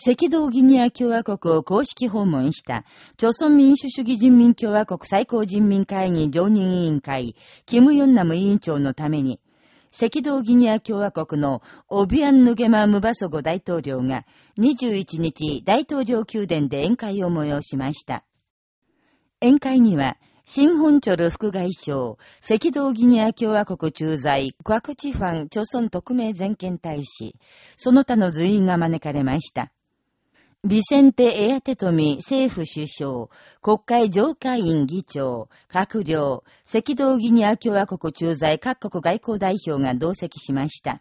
赤道ギニア共和国を公式訪問した、朝鮮民主主義人民共和国最高人民会議常任委員会、キム・ヨンナム委員長のために、赤道ギニア共和国のオビアン・ヌゲマ・ムバソゴ大統領が21日大統領宮殿で宴会を催しました。宴会には、新本チョル副外相、赤道ギニア共和国駐在、クワクチファン、朝鮮特命全権大使、その他の随員が招かれました。ビセンテ・エアテトミ政府首相、国会上会員議長、閣僚、赤道ギニア共和国駐在各国外交代表が同席しました。